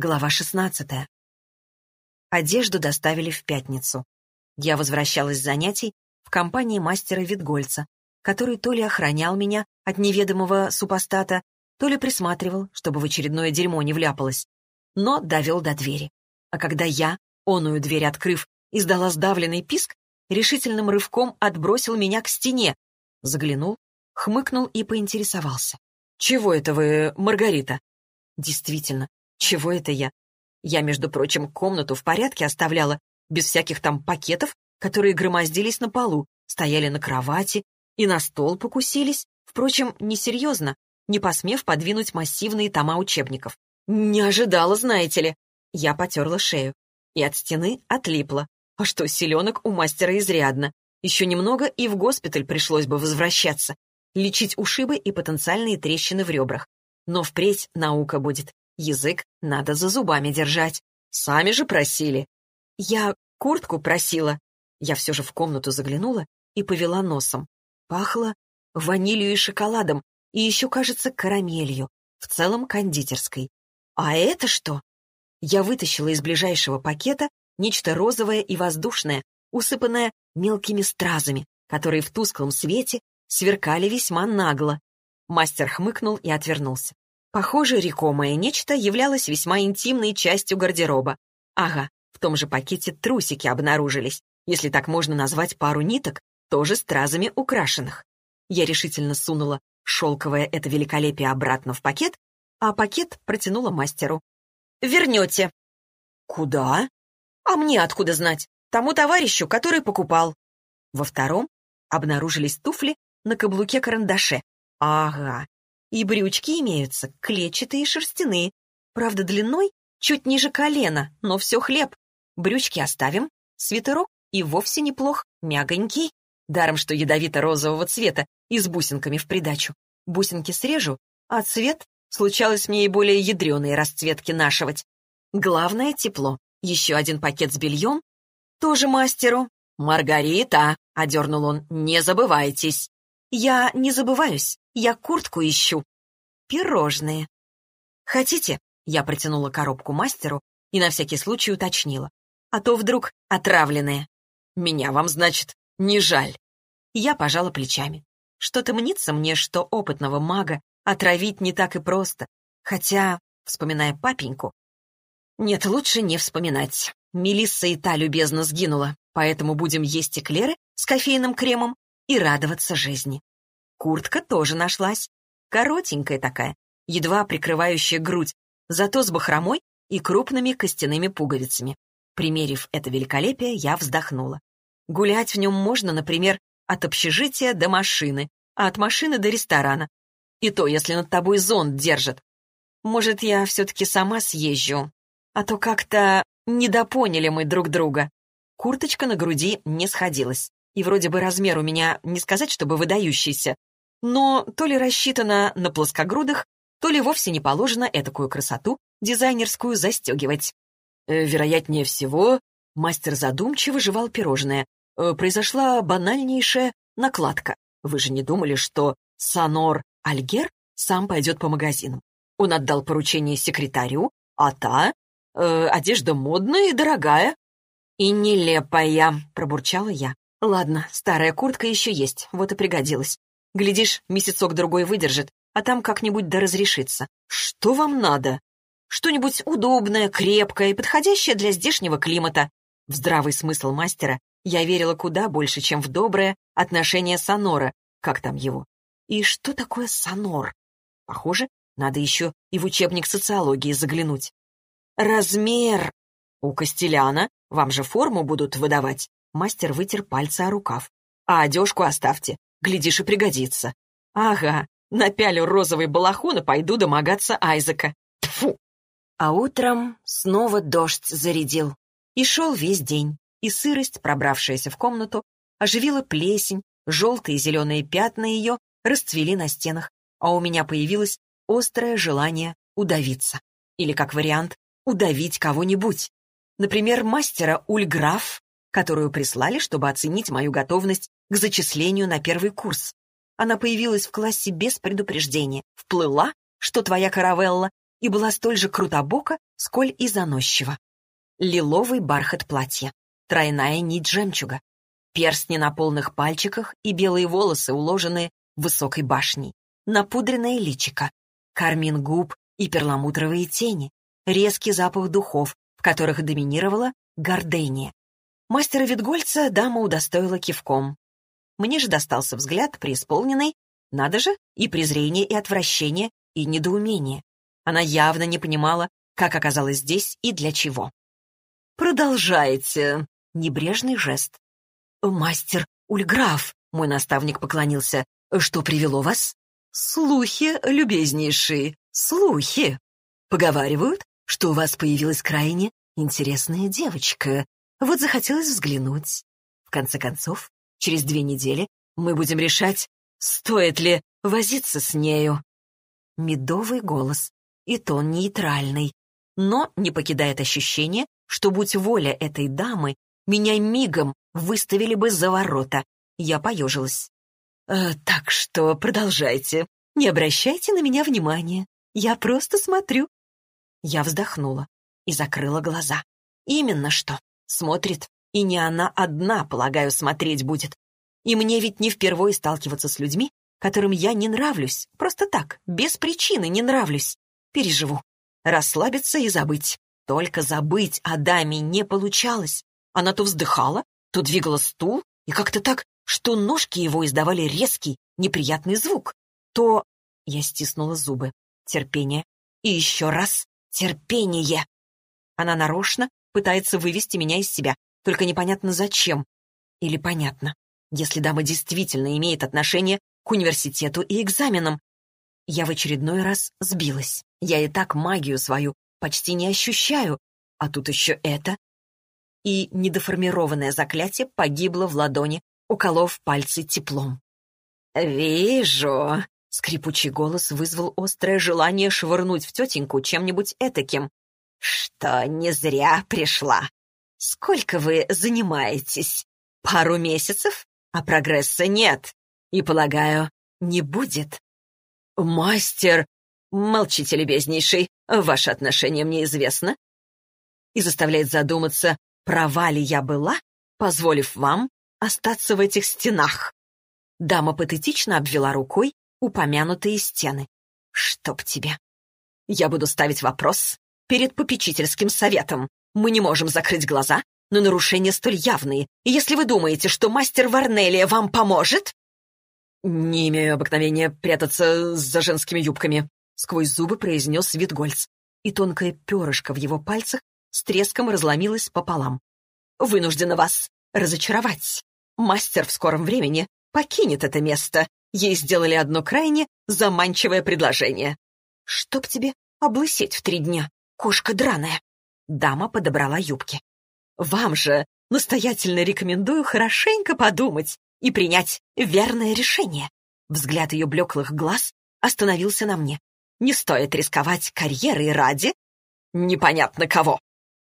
Глава 16. Одежду доставили в пятницу. Я возвращалась с занятий в компании мастера Витгольца, который то ли охранял меня от неведомого супостата, то ли присматривал, чтобы в очередное дерьмо не вляпалось, но довел до двери. А когда я, оную дверь открыв, издала сдавленный писк, решительным рывком отбросил меня к стене, заглянул, хмыкнул и поинтересовался. «Чего это вы, Маргарита?» Действительно, чего это я? Я, между прочим, комнату в порядке оставляла, без всяких там пакетов, которые громоздились на полу, стояли на кровати и на стол покусились. Впрочем, несерьезно, не посмев подвинуть массивные тома учебников. Не ожидала, знаете ли. Я потерла шею. И от стены отлипла. А что, селенок у мастера изрядно. Еще немного, и в госпиталь пришлось бы возвращаться. Лечить ушибы и потенциальные трещины в ребрах. Но впредь наука будет. Язык надо за зубами держать. Сами же просили. Я куртку просила. Я все же в комнату заглянула и повела носом. Пахло ванилью и шоколадом, и еще, кажется, карамелью, в целом кондитерской. А это что? Я вытащила из ближайшего пакета нечто розовое и воздушное, усыпанное мелкими стразами, которые в тусклом свете сверкали весьма нагло. Мастер хмыкнул и отвернулся. Похоже, рекомое нечто являлось весьма интимной частью гардероба. Ага, в том же пакете трусики обнаружились, если так можно назвать пару ниток, тоже стразами украшенных. Я решительно сунула шелковое это великолепие обратно в пакет, а пакет протянула мастеру. «Вернете». «Куда?» «А мне откуда знать? Тому товарищу, который покупал». Во втором обнаружились туфли на каблуке-карандаше. Ага, и брючки имеются, клетчатые и шерстяные. Правда, длиной чуть ниже колена, но все хлеб. Брючки оставим, свитерок и вовсе неплох, мягонький. Даром, что ядовито-розового цвета и с бусинками в придачу. Бусинки срежу, а цвет случалось мне и более ядреные расцветки нашивать. Главное — тепло. Еще один пакет с бельем. Тоже мастеру. «Маргарита!» — одернул он. «Не забывайтесь!» «Я не забываюсь. Я куртку ищу. Пирожные. Хотите? Я протянула коробку мастеру и на всякий случай уточнила. А то вдруг отравленные. Меня вам, значит, не жаль. Я пожала плечами. Что-то мнится мне, что опытного мага отравить не так и просто. Хотя, вспоминая папеньку... Нет, лучше не вспоминать. Мелисса и та любезно сгинула, поэтому будем есть эклеры с кофейным кремом и радоваться жизни. Куртка тоже нашлась. Коротенькая такая, едва прикрывающая грудь, зато с бахромой и крупными костяными пуговицами. Примерив это великолепие, я вздохнула. Гулять в нем можно, например, от общежития до машины, а от машины до ресторана. И то, если над тобой зонт держат. Может, я все-таки сама съезжу, а то как-то недопоняли мы друг друга. Курточка на груди не сходилась. И вроде бы размер у меня, не сказать, чтобы выдающийся, но то ли рассчитано на плоскогрудых, то ли вовсе не положено этакую красоту дизайнерскую застегивать. Э, вероятнее всего, мастер задумчиво жевал пирожное. Э, произошла банальнейшая накладка. Вы же не думали, что Санор Альгер сам пойдет по магазинам? Он отдал поручение секретарю, а та... Э, одежда модная и дорогая. «И нелепая», — пробурчала я. «Ладно, старая куртка еще есть, вот и пригодилась. Глядишь, месяцок-другой выдержит, а там как-нибудь да разрешится. Что вам надо? Что-нибудь удобное, крепкое и подходящее для здешнего климата. В здравый смысл мастера я верила куда больше, чем в доброе отношение Сонора, как там его. И что такое Сонор? Похоже, надо еще и в учебник социологии заглянуть. Размер. У Костеляна вам же форму будут выдавать. Мастер вытер пальцы о рукав. А одежку оставьте. Глядишь, и пригодится. Ага, напялю розовый балахон и пойду домогаться Айзека. Тфу. А утром снова дождь зарядил. И шел весь день. И сырость, пробравшаяся в комнату, оживила плесень, желтые и зеленые пятна ее расцвели на стенах, а у меня появилось острое желание удавиться. Или, как вариант, удавить кого-нибудь. Например, мастера Ульграф, которую прислали, чтобы оценить мою готовность к зачислению на первый курс. Она появилась в классе без предупреждения, вплыла, что твоя каравелла, и была столь же крутобока, сколь и заносчива. Лиловый бархат платья, тройная нить жемчуга, перстни на полных пальчиках и белые волосы, уложенные высокой башней, напудренное личико, кармин губ и перламутровые тени, резкий запах духов, в которых доминировала гордыня. Мастера Витгольца дама удостоила кивком. Мне же достался взгляд, преисполненный, надо же, и презрение, и отвращение, и недоумение. Она явно не понимала, как оказалась здесь и для чего. «Продолжайте!» — небрежный жест. «Мастер Ульграф!» — мой наставник поклонился. «Что привело вас?» «Слухи, любезнейшие, слухи. Поговаривают, что у вас появилась крайне интересная девочка. Вот захотелось взглянуть. В конце концов, через две недели мы будем решать, стоит ли возиться с нею». Медовый голос и тон нейтральный, но не покидает ощущение, что, будь воля этой дамы, меня мигом выставили бы за ворота. Я поежилась. «Э, «Так что продолжайте. Не обращайте на меня внимания. Я просто смотрю». Я вздохнула и закрыла глаза. «Именно что. Смотрит. И не она одна, полагаю, смотреть будет. И мне ведь не впервой сталкиваться с людьми, которым я не нравлюсь. Просто так, без причины не нравлюсь. Переживу. Расслабиться и забыть. Только забыть о даме не получалось. Она то вздыхала, то двигала стул, и как-то так, что ножки его издавали резкий, неприятный звук. То... Я стиснула зубы. Терпение. И еще раз терпение. Она нарочно пытается вывести меня из себя, только непонятно зачем. Или понятно, если дама действительно имеет отношение к университету и экзаменам. Я в очередной раз сбилась. Я и так магию свою почти не ощущаю, а тут еще это. И недоформированное заклятие погибло в ладони, уколов пальцы теплом. «Вижу!» — скрипучий голос вызвал острое желание швырнуть в тетеньку чем-нибудь этаким. «Что не зря пришла. Сколько вы занимаетесь? Пару месяцев? А прогресса нет. И, полагаю, не будет. Мастер, молчите, любезнейший, ваше отношение мне известно. И заставляет задуматься, права ли я была, позволив вам остаться в этих стенах. Дама патетично обвела рукой упомянутые стены. Чтоб тебе. Я буду ставить вопрос перед попечительским советом. Мы не можем закрыть глаза но нарушения столь явные, и если вы думаете, что мастер Варнелия вам поможет...» «Не имею обыкновения прятаться за женскими юбками», — сквозь зубы произнес Витгольц, и тонкое перышко в его пальцах с треском разломилось пополам. «Вынуждена вас разочаровать. Мастер в скором времени покинет это место. Ей сделали одно крайне заманчивое предложение. Чтоб тебе облысеть в три дня, кошка драная». Дама подобрала юбки. Вам же настоятельно рекомендую хорошенько подумать и принять верное решение. Взгляд ее блеклых глаз остановился на мне. Не стоит рисковать карьерой ради непонятно кого.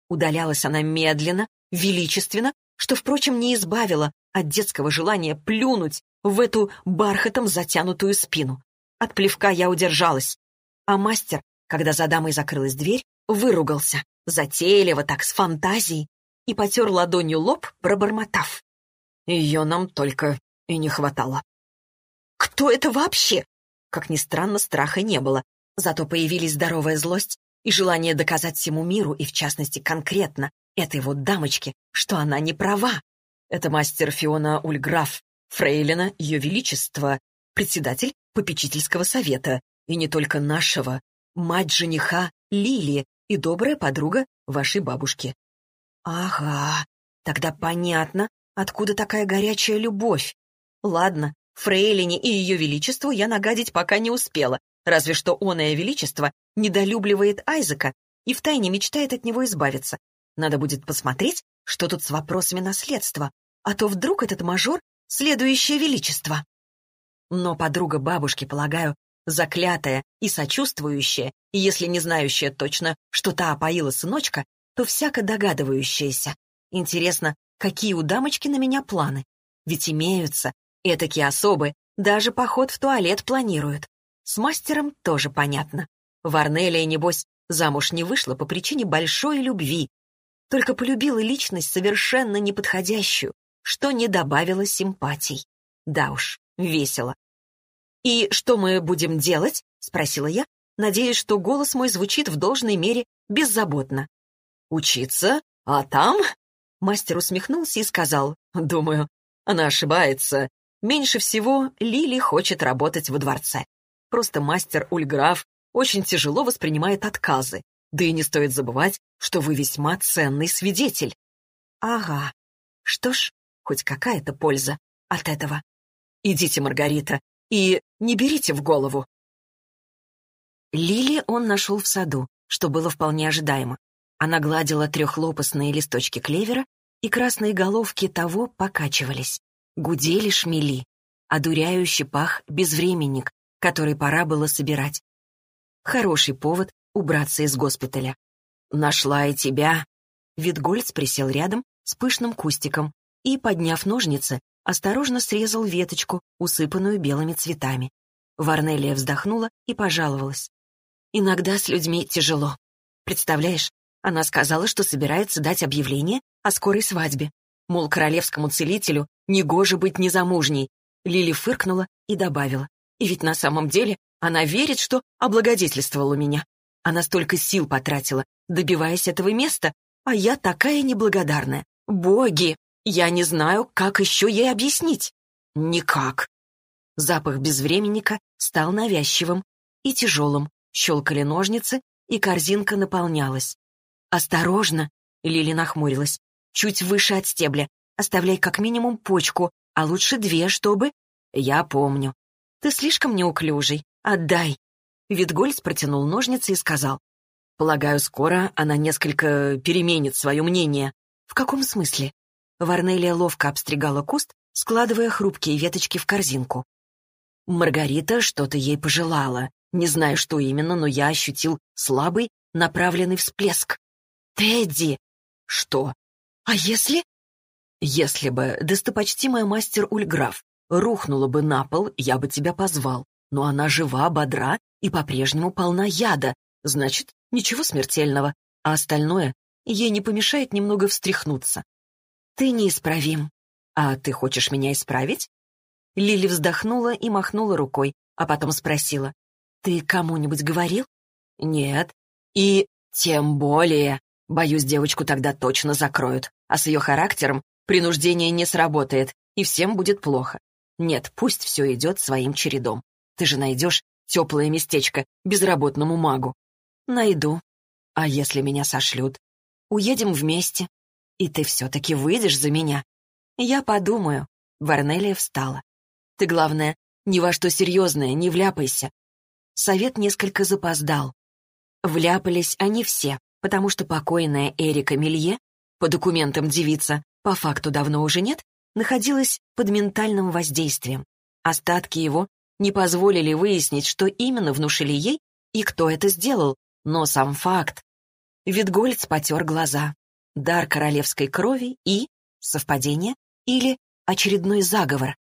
Удалялась она медленно, величественно, что, впрочем, не избавило от детского желания плюнуть в эту бархатом затянутую спину. От плевка я удержалась. А мастер, когда за дамой закрылась дверь, выругался. Затейливо так, с фантазией, и потер ладонью лоб, пробормотав. Ее нам только и не хватало. «Кто это вообще?» Как ни странно, страха не было, зато появились здоровая злость и желание доказать всему миру, и в частности конкретно этой вот дамочке, что она не права. Это мастер Фиона Ульграф, фрейлина Ее Величества, председатель попечительского совета, и не только нашего, мать жениха Лили и добрая подруга вашей бабушки. Ага, тогда понятно, откуда такая горячая любовь. Ладно, Фрейлине и ее величеству я нагадить пока не успела, разве что оное величество недолюбливает Айзека и втайне мечтает от него избавиться. Надо будет посмотреть, что тут с вопросами наследства, а то вдруг этот мажор — следующее величество. Но подруга бабушки, полагаю, заклятая и сочувствующая, и если не знающая точно, что та опоила сыночка, то всяко догадывающаяся. Интересно, какие у дамочки на меня планы? Ведь имеются. Этакие особы даже поход в туалет планируют. С мастером тоже понятно. Варнелия, небось, замуж не вышла по причине большой любви, только полюбила личность совершенно неподходящую, что не добавило симпатий. Да уж, весело. «И что мы будем делать?» — спросила я, надеясь, что голос мой звучит в должной мере беззаботно. «Учиться? А там?» Мастер усмехнулся и сказал, «Думаю, она ошибается. Меньше всего Лили хочет работать во дворце. Просто мастер Ульграф очень тяжело воспринимает отказы. Да и не стоит забывать, что вы весьма ценный свидетель. Ага. Что ж, хоть какая-то польза от этого. Идите, Маргарита, и не берите в голову. Лили он нашел в саду, что было вполне ожидаемо. Она гладила трехлопастные листочки клевера, и красные головки того покачивались. Гудели шмели. Одуряющий пах безвременник, который пора было собирать. Хороший повод убраться из госпиталя. «Нашла и тебя!» Витгольц присел рядом с пышным кустиком и, подняв ножницы, осторожно срезал веточку, усыпанную белыми цветами. Варнелия вздохнула и пожаловалась. «Иногда с людьми тяжело. Представляешь, она сказала, что собирается дать объявление о скорой свадьбе. Мол, королевскому целителю негоже быть незамужней. Лили фыркнула и добавила. И ведь на самом деле она верит, что облагодетельствовала меня. Она столько сил потратила, добиваясь этого места, а я такая неблагодарная. Боги! Я не знаю, как еще ей объяснить. Никак. Запах безвременника стал навязчивым и тяжелым. Щелкали ножницы, и корзинка наполнялась. «Осторожно!» — Лили нахмурилась. «Чуть выше от стебля. Оставляй как минимум почку, а лучше две, чтобы...» «Я помню. Ты слишком неуклюжий. Отдай!» Витгольц протянул ножницы и сказал. «Полагаю, скоро она несколько переменит свое мнение». «В каком смысле?» Варнелия ловко обстригала куст, складывая хрупкие веточки в корзинку. Маргарита что-то ей пожелала. Не знаю, что именно, но я ощутил слабый, направленный всплеск. «Тедди!» «Что?» «А если?» «Если бы достопочтимая мастер Ульграф рухнула бы на пол, я бы тебя позвал. Но она жива, бодра и по-прежнему полна яда. Значит, ничего смертельного. А остальное ей не помешает немного встряхнуться. Ты неисправим. А ты хочешь меня исправить? Лили вздохнула и махнула рукой, а потом спросила. Ты кому-нибудь говорил? Нет. И тем более. Боюсь, девочку тогда точно закроют. А с ее характером принуждение не сработает, и всем будет плохо. Нет, пусть все идет своим чередом. Ты же найдешь теплое местечко безработному магу. Найду. А если меня сошлют? Уедем вместе. И ты все-таки выйдешь за меня. Я подумаю. Варнелия встала. Ты, главное, ни во что серьезное не вляпайся. Совет несколько запоздал. Вляпались они все, потому что покойная Эрика Мелье, по документам девица, по факту давно уже нет, находилась под ментальным воздействием. Остатки его не позволили выяснить, что именно внушили ей и кто это сделал, но сам факт. Витгольц потер глаза. Дар королевской крови и... Совпадение? Или очередной заговор?